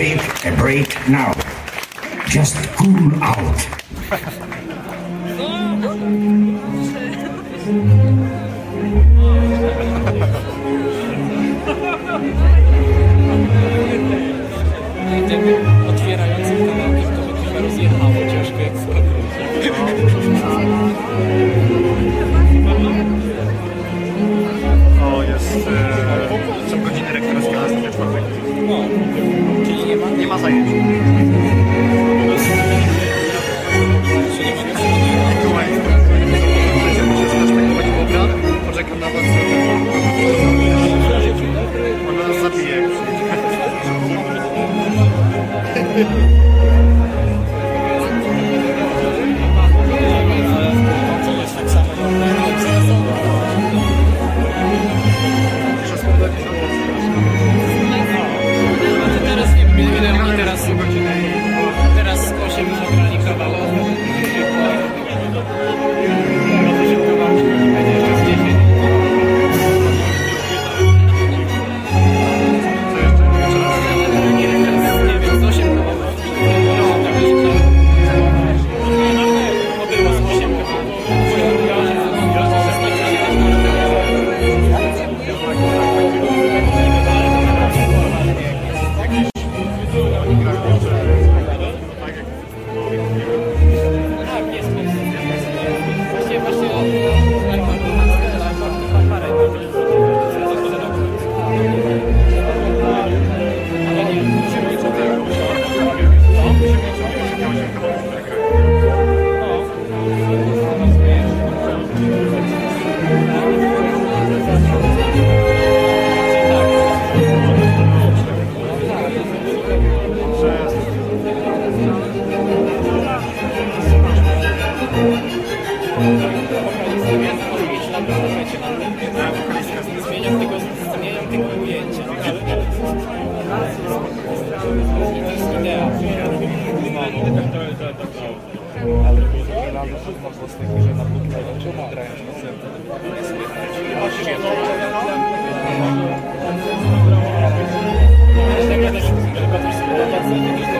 take a break now. Just cool out. さいよ。Ale Milano ma głos taki, że na podkładzie grając koncerty. Nie słychać. Myślę, że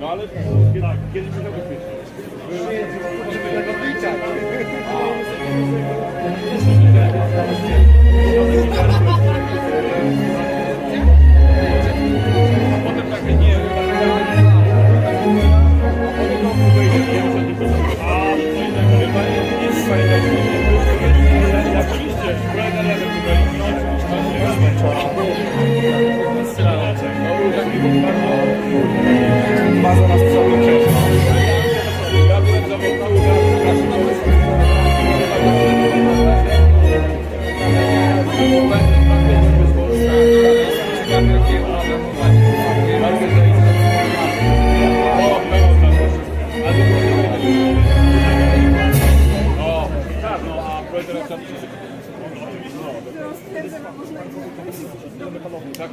No ale tak, kiedy się zabezpieczyć? Żeby tego liczać. A potem tak nie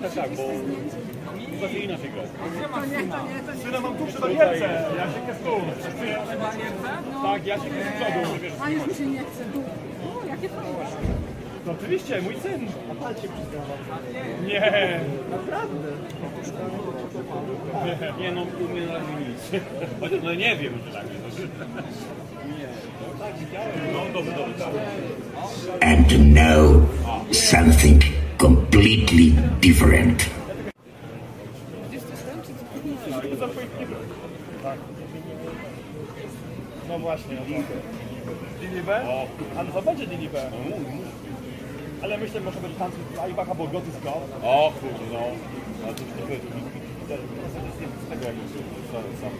Tak, tak, tak, bo chyba się inaczej gra. Syna mam tu przy barierce, ja się nie stół. Tak, ja się nie z przodu. A już mi się nie chce. Tu. Jakie fajne. No oczywiście, mój syn. Na palcie Nie. Naprawdę. Nie, nie no, u mnie na razie nic. Chociaż no nie wiem, że tak jest. Nie. No tak, widziałem. No dobrze, dobrze. And now something completely different. No właśnie, no to. Dilibe? A no to będzie Dilibe. Ale myślę, że może być Hans Aibacha, bo Gotysko. O kurde, no. Ale to już z tego jak sam. sam.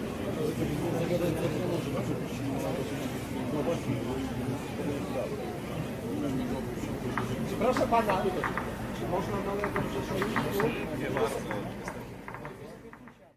Proszę pana, można na lewo przeszłość?